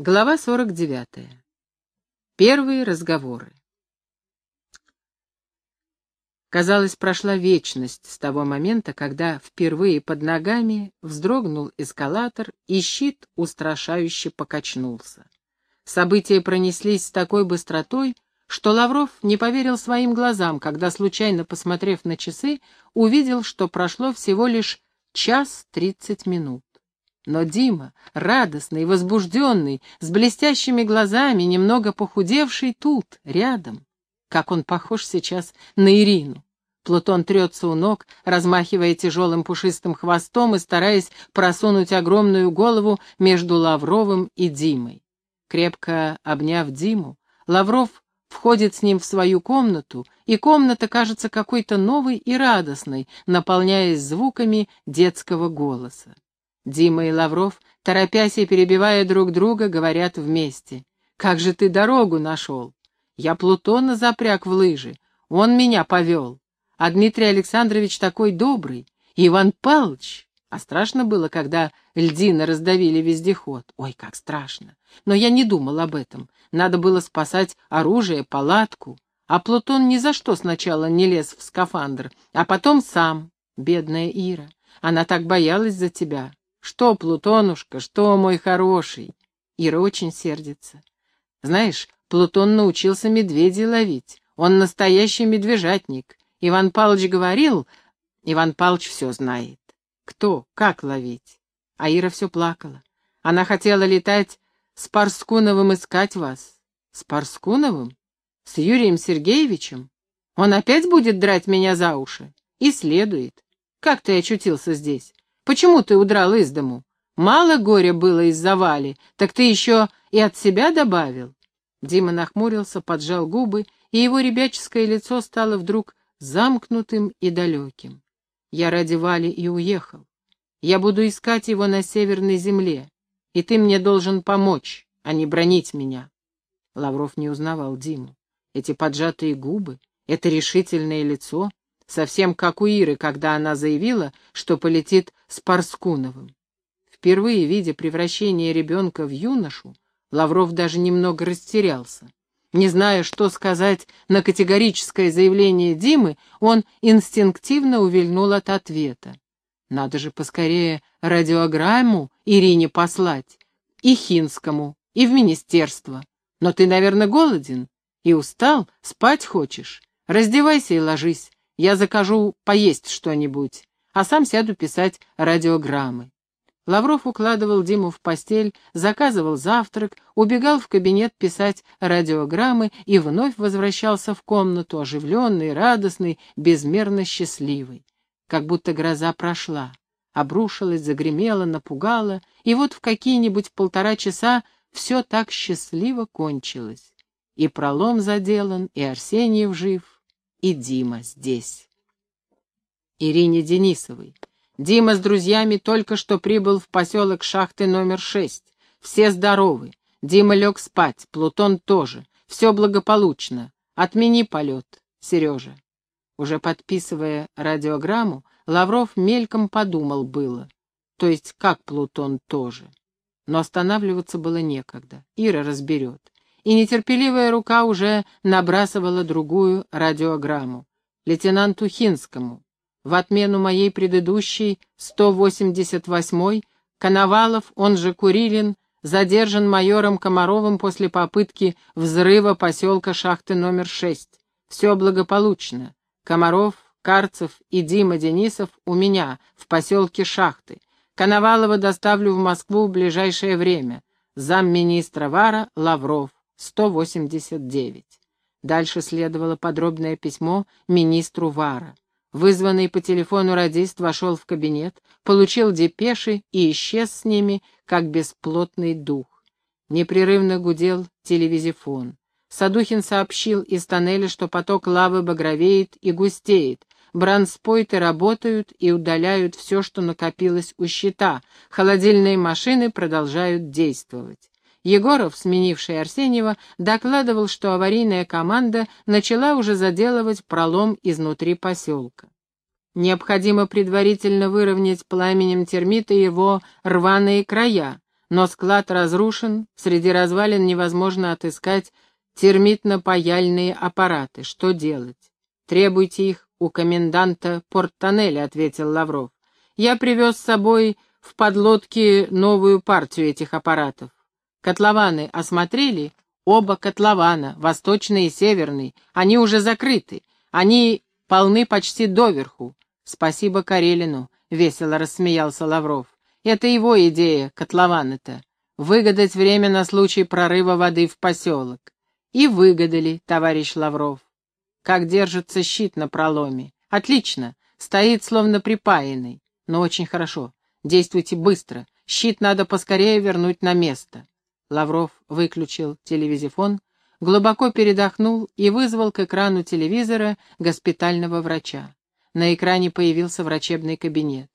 Глава 49. Первые разговоры. Казалось, прошла вечность с того момента, когда впервые под ногами вздрогнул эскалатор, и щит устрашающе покачнулся. События пронеслись с такой быстротой, что Лавров не поверил своим глазам, когда, случайно посмотрев на часы, увидел, что прошло всего лишь час тридцать минут. Но Дима, радостный, возбужденный, с блестящими глазами, немного похудевший, тут, рядом. Как он похож сейчас на Ирину. Плутон трется у ног, размахивая тяжелым пушистым хвостом и стараясь просунуть огромную голову между Лавровым и Димой. Крепко обняв Диму, Лавров входит с ним в свою комнату, и комната кажется какой-то новой и радостной, наполняясь звуками детского голоса. Дима и Лавров, торопясь и перебивая друг друга, говорят вместе. «Как же ты дорогу нашел? Я Плутона запряг в лыжи, он меня повел. А Дмитрий Александрович такой добрый, Иван Павлович. А страшно было, когда льдины раздавили вездеход. Ой, как страшно. Но я не думал об этом. Надо было спасать оружие, палатку. А Плутон ни за что сначала не лез в скафандр, а потом сам. Бедная Ира. Она так боялась за тебя. Что, Плутонушка, что, мой хороший? Ира очень сердится. Знаешь, Плутон научился медведей ловить. Он настоящий медвежатник. Иван Павлович говорил... Иван Павлович все знает. Кто, как ловить? А Ира все плакала. Она хотела летать с Парскуновым искать вас. С Парскуновым? С Юрием Сергеевичем? Он опять будет драть меня за уши? И следует. Как ты очутился здесь? Почему ты удрал из дому? Мало горя было из-за Вали, так ты еще и от себя добавил?» Дима нахмурился, поджал губы, и его ребяческое лицо стало вдруг замкнутым и далеким. «Я ради Вали и уехал. Я буду искать его на северной земле, и ты мне должен помочь, а не бронить меня». Лавров не узнавал Диму. Эти поджатые губы, это решительное лицо, совсем как у Иры, когда она заявила, что полетит с Парскуновым. Впервые видя превращение ребенка в юношу, Лавров даже немного растерялся. Не зная, что сказать на категорическое заявление Димы, он инстинктивно увильнул от ответа. Надо же поскорее радиограмму Ирине послать, и Хинскому, и в министерство. Но ты, наверное, голоден и устал, спать хочешь. Раздевайся и ложись. Я закажу поесть что-нибудь, а сам сяду писать радиограммы. Лавров укладывал Диму в постель, заказывал завтрак, убегал в кабинет писать радиограммы и вновь возвращался в комнату, оживленный, радостный, безмерно счастливый. Как будто гроза прошла, обрушилась, загремела, напугала, и вот в какие-нибудь полтора часа все так счастливо кончилось. И пролом заделан, и Арсеньев жив, и Дима здесь. Ирине Денисовой. Дима с друзьями только что прибыл в поселок шахты номер шесть. Все здоровы. Дима лег спать, Плутон тоже. Все благополучно. Отмени полет, Сережа. Уже подписывая радиограмму, Лавров мельком подумал было. То есть как Плутон тоже. Но останавливаться было некогда. Ира разберет и нетерпеливая рука уже набрасывала другую радиограмму. Лейтенанту Хинскому. В отмену моей предыдущей, 188-й, Коновалов, он же Курилин, задержан майором Комаровым после попытки взрыва поселка шахты номер 6. Все благополучно. Комаров, Карцев и Дима Денисов у меня, в поселке Шахты. Коновалова доставлю в Москву в ближайшее время. Замминистра Вара Лавров. 189. Дальше следовало подробное письмо министру Вара. Вызванный по телефону радист вошел в кабинет, получил депеши и исчез с ними, как бесплотный дух. Непрерывно гудел телевизифон. Садухин сообщил из тоннеля, что поток лавы багровеет и густеет, бранспойты работают и удаляют все, что накопилось у щита, холодильные машины продолжают действовать. Егоров, сменивший Арсеньева, докладывал, что аварийная команда начала уже заделывать пролом изнутри поселка. Необходимо предварительно выровнять пламенем термита его рваные края. но склад разрушен, среди развалин невозможно отыскать термитно-паяльные аппараты. Что делать? Требуйте их у коменданта Порт-Тоннеля, ответил Лавров. Я привез с собой в подлодке новую партию этих аппаратов. Котлованы осмотрели? Оба котлована, восточный и северный, они уже закрыты. Они полны почти доверху. Спасибо Карелину, весело рассмеялся Лавров. Это его идея, котлованы-то. Выгадать время на случай прорыва воды в поселок. И выгадали, товарищ Лавров. Как держится щит на проломе. Отлично, стоит словно припаянный. Но очень хорошо. Действуйте быстро. Щит надо поскорее вернуть на место. Лавров выключил телевизифон, глубоко передохнул и вызвал к экрану телевизора госпитального врача. На экране появился врачебный кабинет.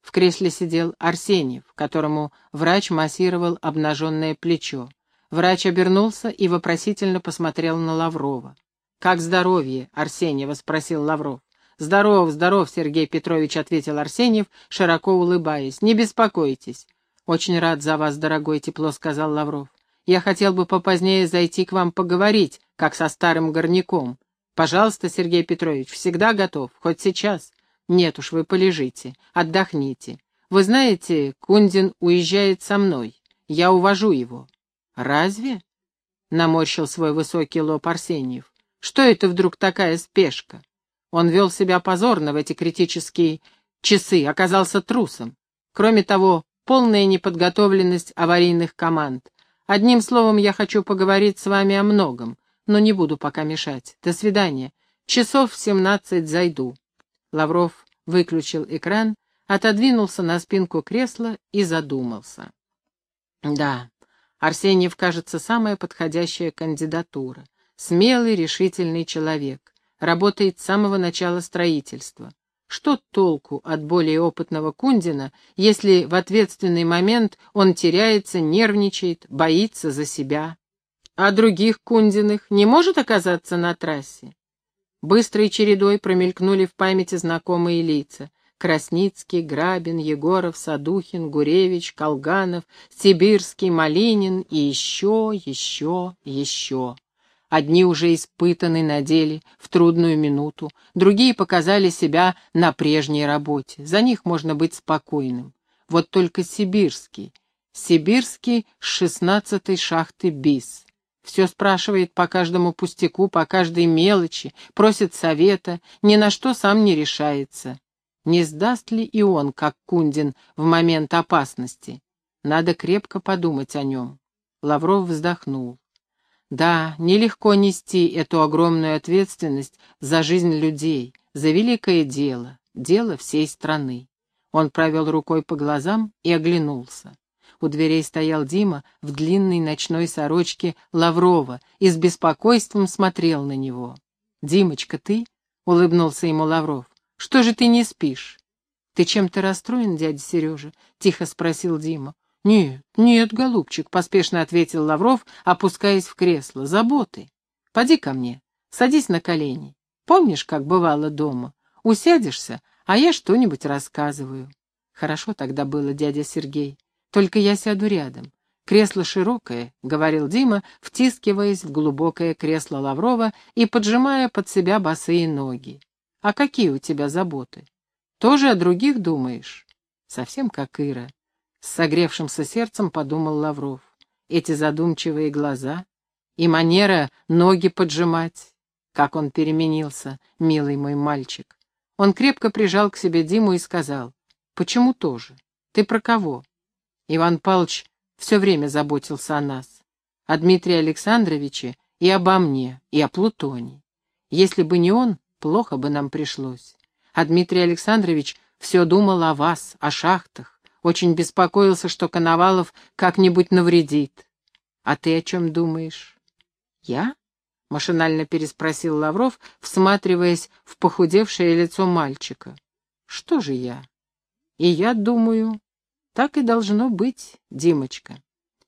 В кресле сидел Арсеньев, которому врач массировал обнаженное плечо. Врач обернулся и вопросительно посмотрел на Лаврова. «Как здоровье?» — Арсеньева спросил Лавров. «Здоров, здоров, Сергей Петрович», — ответил Арсеньев, широко улыбаясь. «Не беспокойтесь». «Очень рад за вас, дорогой», — тепло сказал Лавров. «Я хотел бы попозднее зайти к вам поговорить, как со старым горняком. Пожалуйста, Сергей Петрович, всегда готов, хоть сейчас. Нет уж, вы полежите, отдохните. Вы знаете, Кундин уезжает со мной. Я увожу его». «Разве?» — наморщил свой высокий лоб Арсеньев. «Что это вдруг такая спешка?» Он вел себя позорно в эти критические часы, оказался трусом. Кроме того, полная неподготовленность аварийных команд. Одним словом, я хочу поговорить с вами о многом, но не буду пока мешать. До свидания. Часов в семнадцать зайду». Лавров выключил экран, отодвинулся на спинку кресла и задумался. Да, Арсеньев, кажется, самая подходящая кандидатура. Смелый, решительный человек. Работает с самого начала строительства. Что толку от более опытного Кундина, если в ответственный момент он теряется, нервничает, боится за себя? А других Кундиных не может оказаться на трассе? Быстрой чередой промелькнули в памяти знакомые лица. Красницкий, Грабин, Егоров, Садухин, Гуревич, Колганов, Сибирский, Малинин и еще, еще, еще. Одни уже испытаны на деле в трудную минуту, другие показали себя на прежней работе. За них можно быть спокойным. Вот только Сибирский. Сибирский с шестнадцатой шахты БИС. Все спрашивает по каждому пустяку, по каждой мелочи, просит совета, ни на что сам не решается. Не сдаст ли и он, как Кундин, в момент опасности? Надо крепко подумать о нем. Лавров вздохнул. Да, нелегко нести эту огромную ответственность за жизнь людей, за великое дело, дело всей страны. Он провел рукой по глазам и оглянулся. У дверей стоял Дима в длинной ночной сорочке Лаврова и с беспокойством смотрел на него. «Димочка, ты?» — улыбнулся ему Лавров. «Что же ты не спишь?» «Ты чем-то расстроен, дядя Сережа?» — тихо спросил Дима. «Нет, нет, голубчик», — поспешно ответил Лавров, опускаясь в кресло. «Заботы. Поди ко мне, садись на колени. Помнишь, как бывало дома? Усядешься, а я что-нибудь рассказываю». «Хорошо тогда было, дядя Сергей. Только я сяду рядом. Кресло широкое», — говорил Дима, втискиваясь в глубокое кресло Лаврова и поджимая под себя босые ноги. «А какие у тебя заботы? Тоже о других думаешь?» «Совсем как Ира. С согревшимся сердцем подумал Лавров. Эти задумчивые глаза и манера ноги поджимать. Как он переменился, милый мой мальчик. Он крепко прижал к себе Диму и сказал, «Почему тоже? Ты про кого?» Иван Павлович все время заботился о нас, о Дмитрии Александровиче и обо мне, и о Плутоне. Если бы не он, плохо бы нам пришлось. А Дмитрий Александрович все думал о вас, о шахтах, очень беспокоился, что Коновалов как-нибудь навредит. А ты о чем думаешь? Я? Машинально переспросил Лавров, всматриваясь в похудевшее лицо мальчика. Что же я? И я думаю, так и должно быть, Димочка.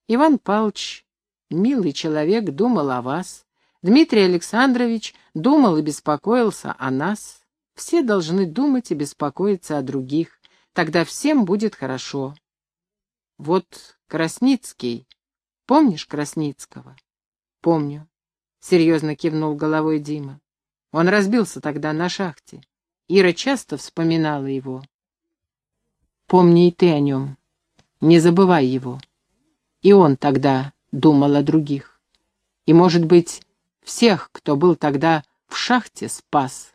Иван Павлович, милый человек, думал о вас. Дмитрий Александрович думал и беспокоился о нас. Все должны думать и беспокоиться о других тогда всем будет хорошо. Вот Красницкий. Помнишь Красницкого? Помню. Серьезно кивнул головой Дима. Он разбился тогда на шахте. Ира часто вспоминала его. Помни и ты о нем. Не забывай его. И он тогда думал о других. И, может быть, всех, кто был тогда в шахте, спас.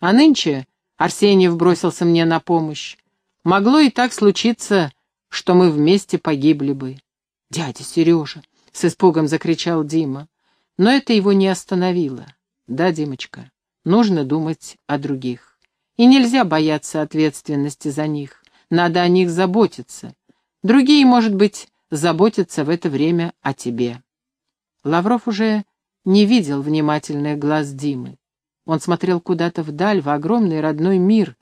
А нынче Арсеньев бросился мне на помощь. Могло и так случиться, что мы вместе погибли бы. «Дядя Сережа!» — с испугом закричал Дима. Но это его не остановило. «Да, Димочка, нужно думать о других. И нельзя бояться ответственности за них. Надо о них заботиться. Другие, может быть, заботятся в это время о тебе. Лавров уже не видел внимательных глаз Димы. Он смотрел куда-то вдаль, в огромный родной мир,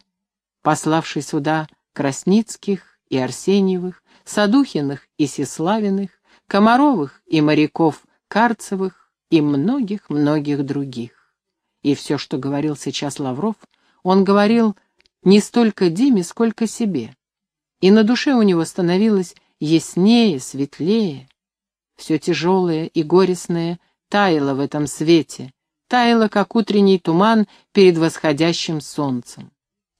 пославший сюда Красницких и Арсеньевых, Садухиных и Сеславиных, Комаровых и моряков Карцевых и многих-многих других. И все, что говорил сейчас Лавров, он говорил не столько Диме, сколько себе. И на душе у него становилось яснее, светлее. Все тяжелое и горестное таяло в этом свете, таяло, как утренний туман перед восходящим солнцем.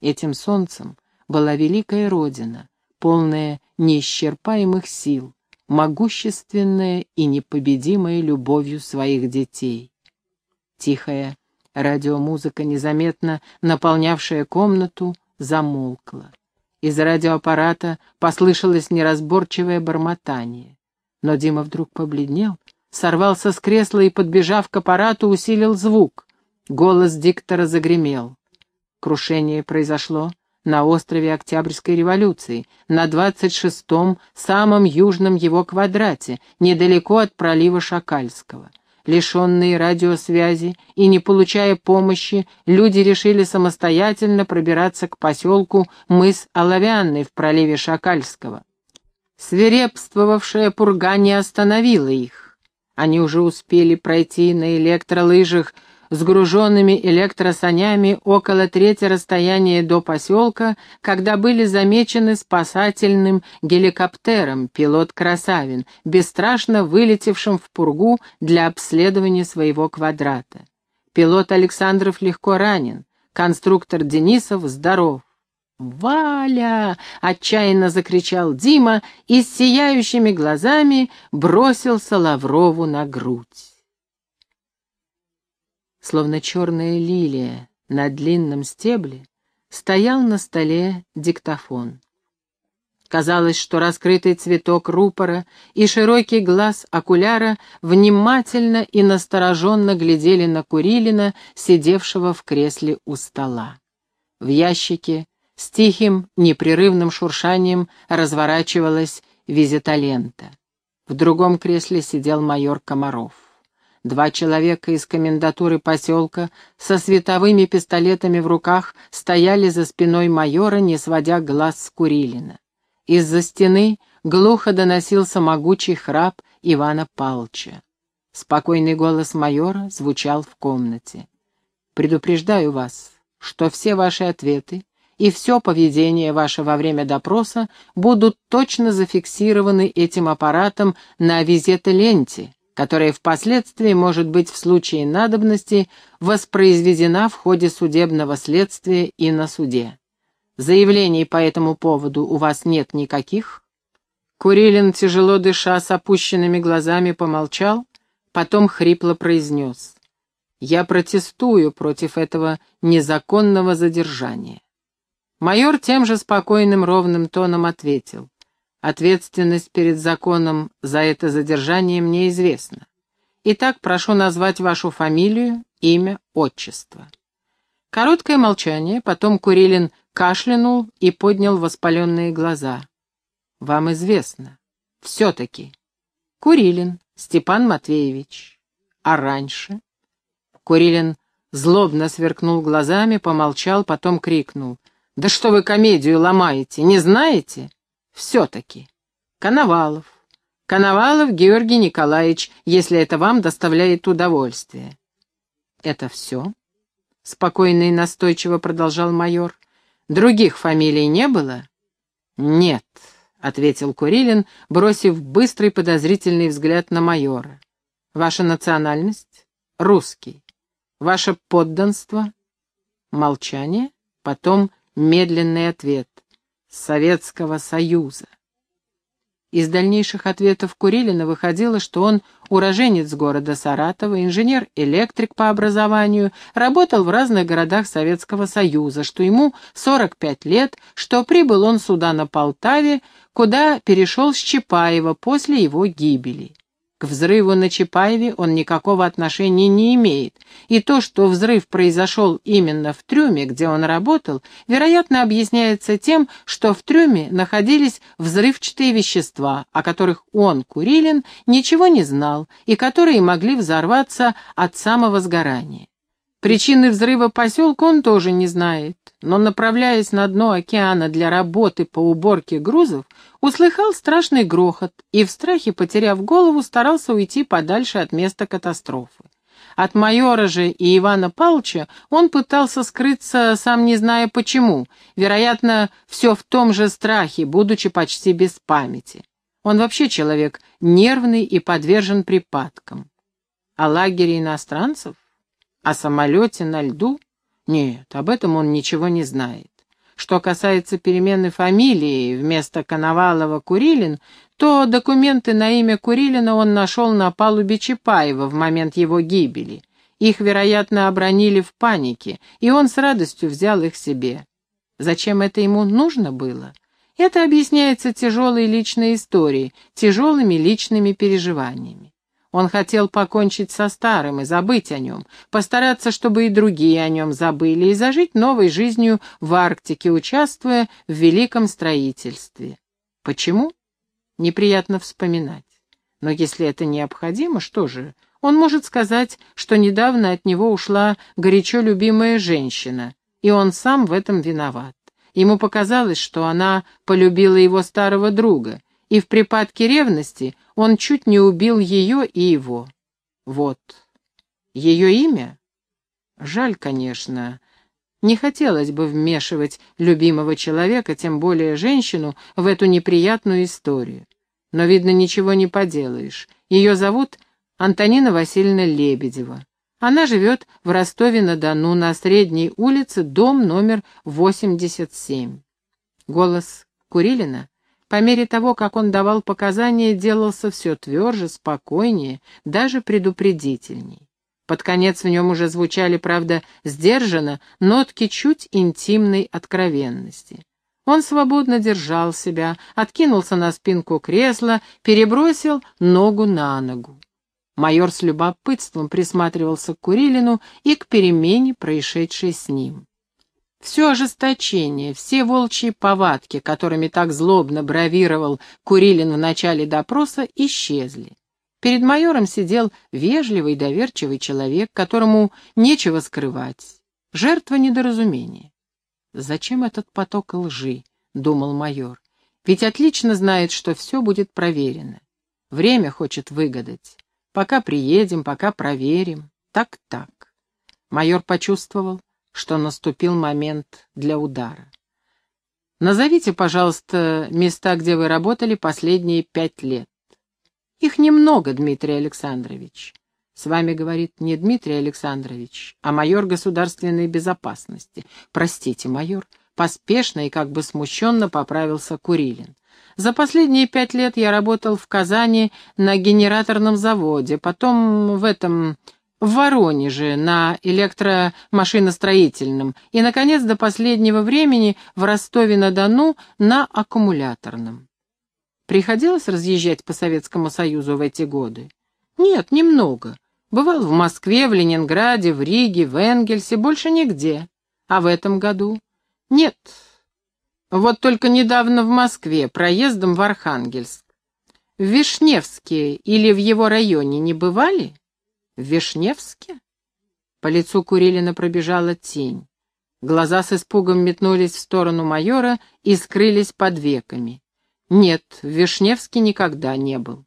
Этим солнцем была великая Родина, полная неисчерпаемых сил, могущественная и непобедимая любовью своих детей. Тихая Радиомузыка, незаметно наполнявшая комнату, замолкла. Из радиоаппарата послышалось неразборчивое бормотание. Но Дима вдруг побледнел, сорвался с кресла и, подбежав к аппарату, усилил звук. Голос диктора загремел. Крушение произошло на острове Октябрьской революции, на 26-м, самом южном его квадрате, недалеко от пролива Шакальского. Лишенные радиосвязи и не получая помощи, люди решили самостоятельно пробираться к поселку мыс Оловянный в проливе Шакальского. Свирепствовавшая пурга не остановила их. Они уже успели пройти на электролыжах с груженными электросанями около трети расстояния до поселка, когда были замечены спасательным геликоптером пилот Красавин, бесстрашно вылетевшим в пургу для обследования своего квадрата. Пилот Александров легко ранен, конструктор Денисов здоров. «Валя!» — отчаянно закричал Дима и с сияющими глазами бросился Лаврову на грудь словно черная лилия на длинном стебле, стоял на столе диктофон. Казалось, что раскрытый цветок рупора и широкий глаз окуляра внимательно и настороженно глядели на Курилина, сидевшего в кресле у стола. В ящике с тихим, непрерывным шуршанием разворачивалась визитолента. В другом кресле сидел майор Комаров. Два человека из комендатуры поселка со световыми пистолетами в руках стояли за спиной майора, не сводя глаз с Курилина. Из-за стены глухо доносился могучий храп Ивана Палча. Спокойный голос майора звучал в комнате. «Предупреждаю вас, что все ваши ответы и все поведение ваше во время допроса будут точно зафиксированы этим аппаратом на визет-ленте, которая впоследствии может быть в случае надобности воспроизведена в ходе судебного следствия и на суде. Заявлений по этому поводу у вас нет никаких?» Курилин, тяжело дыша, с опущенными глазами помолчал, потом хрипло произнес. «Я протестую против этого незаконного задержания». Майор тем же спокойным ровным тоном ответил. Ответственность перед законом за это задержание мне известна. Итак, прошу назвать вашу фамилию, имя, отчество. Короткое молчание, потом Курилин кашлянул и поднял воспаленные глаза. Вам известно. Все-таки. Курилин Степан Матвеевич. А раньше? Курилин злобно сверкнул глазами, помолчал, потом крикнул. «Да что вы комедию ломаете, не знаете?» Все-таки. Коновалов. Коновалов Георгий Николаевич, если это вам доставляет удовольствие. Это все? Спокойно и настойчиво продолжал майор. Других фамилий не было? Нет, — ответил Курилин, бросив быстрый подозрительный взгляд на майора. «Ваша национальность? Русский. Ваше подданство?» Молчание, потом медленный ответ. Советского Союза. Из дальнейших ответов Курилина выходило, что он уроженец города Саратова, инженер-электрик по образованию, работал в разных городах Советского Союза, что ему 45 лет, что прибыл он сюда на Полтаве, куда перешел с Чапаева после его гибели. К взрыву на Чапаеве он никакого отношения не имеет, и то, что взрыв произошел именно в трюме, где он работал, вероятно, объясняется тем, что в трюме находились взрывчатые вещества, о которых он, Курилин, ничего не знал, и которые могли взорваться от самого сгорания. Причины взрыва поселка он тоже не знает, но, направляясь на дно океана для работы по уборке грузов, услыхал страшный грохот и в страхе, потеряв голову, старался уйти подальше от места катастрофы. От майора же и Ивана Павловича он пытался скрыться, сам не зная почему, вероятно, все в том же страхе, будучи почти без памяти. Он вообще человек нервный и подвержен припадкам. А лагере иностранцев? О самолете на льду? Нет, об этом он ничего не знает. Что касается перемены фамилии вместо Коновалова Курилин, то документы на имя Курилина он нашел на палубе Чапаева в момент его гибели. Их, вероятно, обронили в панике, и он с радостью взял их себе. Зачем это ему нужно было? Это объясняется тяжелой личной историей, тяжелыми личными переживаниями. Он хотел покончить со старым и забыть о нем, постараться, чтобы и другие о нем забыли, и зажить новой жизнью в Арктике, участвуя в великом строительстве. Почему? Неприятно вспоминать. Но если это необходимо, что же? Он может сказать, что недавно от него ушла горячо любимая женщина, и он сам в этом виноват. Ему показалось, что она полюбила его старого друга, и в припадке ревности он чуть не убил ее и его. Вот. Ее имя? Жаль, конечно. Не хотелось бы вмешивать любимого человека, тем более женщину, в эту неприятную историю. Но, видно, ничего не поделаешь. Ее зовут Антонина Васильевна Лебедева. Она живет в Ростове-на-Дону на Средней улице, дом номер 87. Голос Курилина по мере того, как он давал показания, делался все тверже, спокойнее, даже предупредительней. Под конец в нем уже звучали, правда, сдержанно, нотки чуть интимной откровенности. Он свободно держал себя, откинулся на спинку кресла, перебросил ногу на ногу. Майор с любопытством присматривался к Курилину и к перемене, происшедшей с ним. Все ожесточение, все волчьи повадки, которыми так злобно бравировал Курилин в начале допроса, исчезли. Перед майором сидел вежливый, доверчивый человек, которому нечего скрывать. Жертва недоразумения. «Зачем этот поток лжи?» — думал майор. «Ведь отлично знает, что все будет проверено. Время хочет выгадать. Пока приедем, пока проверим. Так-так». Майор почувствовал, что наступил момент для удара. Назовите, пожалуйста, места, где вы работали последние пять лет. Их немного, Дмитрий Александрович. С вами говорит не Дмитрий Александрович, а майор государственной безопасности. Простите, майор. Поспешно и как бы смущенно поправился Курилин. За последние пять лет я работал в Казани на генераторном заводе, потом в этом в Воронеже на электромашиностроительном и, наконец, до последнего времени в Ростове-на-Дону на аккумуляторном. Приходилось разъезжать по Советскому Союзу в эти годы? Нет, немного. Бывал в Москве, в Ленинграде, в Риге, в Энгельсе, больше нигде. А в этом году? Нет. Вот только недавно в Москве, проездом в Архангельск. В Вишневске или в его районе не бывали? В Вишневске? По лицу Курилина пробежала тень. Глаза с испугом метнулись в сторону майора и скрылись под веками. Нет, в Вишневске никогда не был.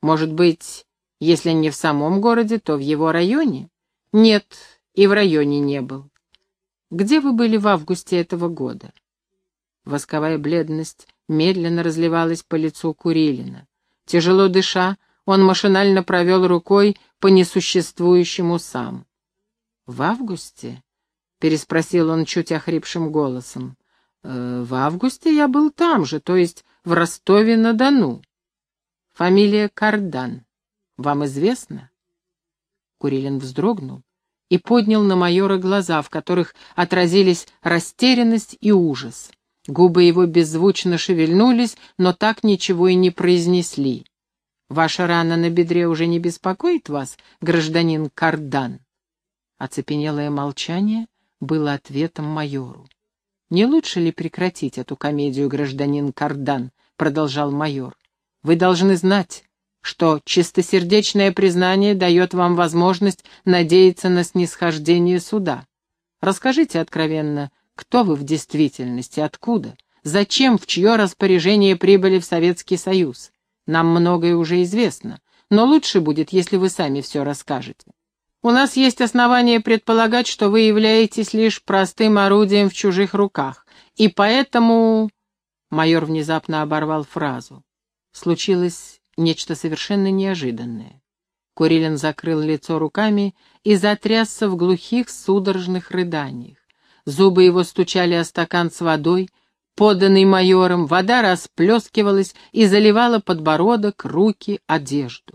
Может быть, если не в самом городе, то в его районе? Нет, и в районе не был. Где вы были в августе этого года? Восковая бледность медленно разливалась по лицу Курилина. Тяжело дыша, он машинально провел рукой по несуществующим усам. «В августе?» — переспросил он чуть охрипшим голосом. «Э, «В августе я был там же, то есть в Ростове-на-Дону. Фамилия Кардан. Вам известно?» Курилин вздрогнул и поднял на майора глаза, в которых отразились растерянность и ужас. Губы его беззвучно шевельнулись, но так ничего и не произнесли. «Ваша рана на бедре уже не беспокоит вас, гражданин Кардан?» Оцепенелое молчание было ответом майору. «Не лучше ли прекратить эту комедию, гражданин Кардан?» — продолжал майор. «Вы должны знать, что чистосердечное признание дает вам возможность надеяться на снисхождение суда. Расскажите откровенно, кто вы в действительности, откуда, зачем, в чье распоряжение прибыли в Советский Союз. Нам многое уже известно, но лучше будет, если вы сами все расскажете. У нас есть основания предполагать, что вы являетесь лишь простым орудием в чужих руках, и поэтому...» Майор внезапно оборвал фразу. Случилось нечто совершенно неожиданное. Курилин закрыл лицо руками и затрясся в глухих судорожных рыданиях. Зубы его стучали о стакан с водой, поданный майором, вода расплескивалась и заливала подбородок, руки, одежду.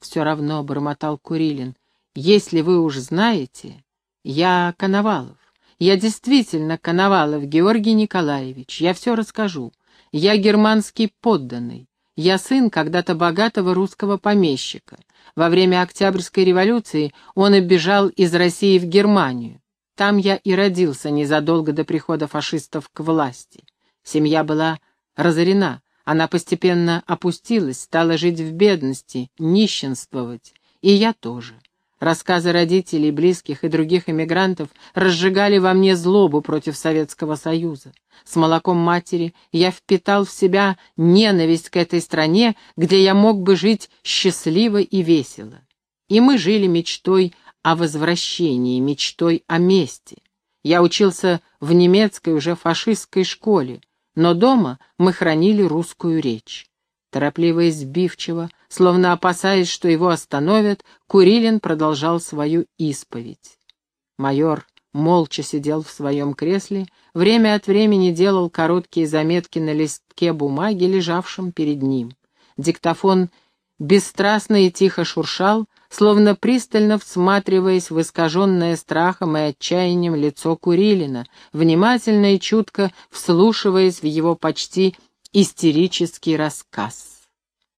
«Все равно», — бормотал Курилин, — «если вы уж знаете, я Коновалов. Я действительно Коновалов Георгий Николаевич, я все расскажу. Я германский подданный. Я сын когда-то богатого русского помещика. Во время Октябрьской революции он оббежал из России в Германию. Там я и родился незадолго до прихода фашистов к власти. Семья была разорена, она постепенно опустилась, стала жить в бедности, нищенствовать, и я тоже. Рассказы родителей, близких и других эмигрантов разжигали во мне злобу против Советского Союза. С молоком матери я впитал в себя ненависть к этой стране, где я мог бы жить счастливо и весело. И мы жили мечтой о возвращении, мечтой о мести. Я учился в немецкой уже фашистской школе, но дома мы хранили русскую речь. Торопливо и сбивчиво, словно опасаясь, что его остановят, Курилин продолжал свою исповедь. Майор молча сидел в своем кресле, время от времени делал короткие заметки на листке бумаги, лежавшем перед ним. Диктофон бесстрастно и тихо шуршал, словно пристально всматриваясь в искаженное страхом и отчаянием лицо Курилина, внимательно и чутко вслушиваясь в его почти истерический рассказ.